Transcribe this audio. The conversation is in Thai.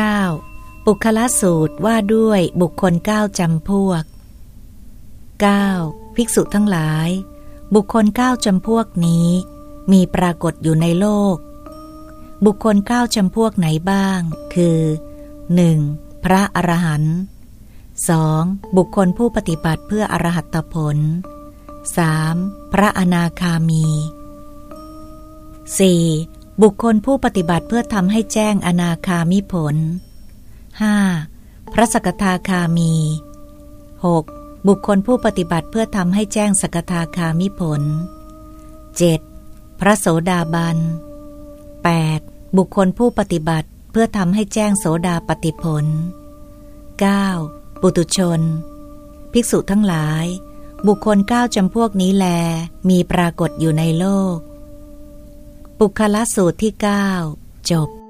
9. ปุคละสูตรว่าด้วยบุคคลเก้าจำพวก 9. ภิกษุทั้งหลาย บุคคลเก้าจำพวกนี้ มีปรากฏอยู่ในโลก บุคคลเก้าจำพวกไหนบ้าง คือ 1. พระอรหันต์ 2. บุคคลผู้ปฏิบัติเพื่ออรหัตผล 3. พระอนาคามี 4. บุคคลผู้ปฏิบัติเพื่อทำให้แจ้งอนาคามิผล 5. พระสกทาคามี 6. บุคคลผู้ปฏิบัติเพื่อทำให้แจ้งสกทาคามิผล 7. พระโสดาบัน 8. บุคคลผู้ปฏิบัติเพื่อทำให้แจ้งโสดาปฏิผล 9. ปุตุชน ภิกษุทั้งหลาย บุคคลเก้าจำพวกนี้แล มีปรากฏอยู่ในโลก ปุคละสูตรที่เก้าจบ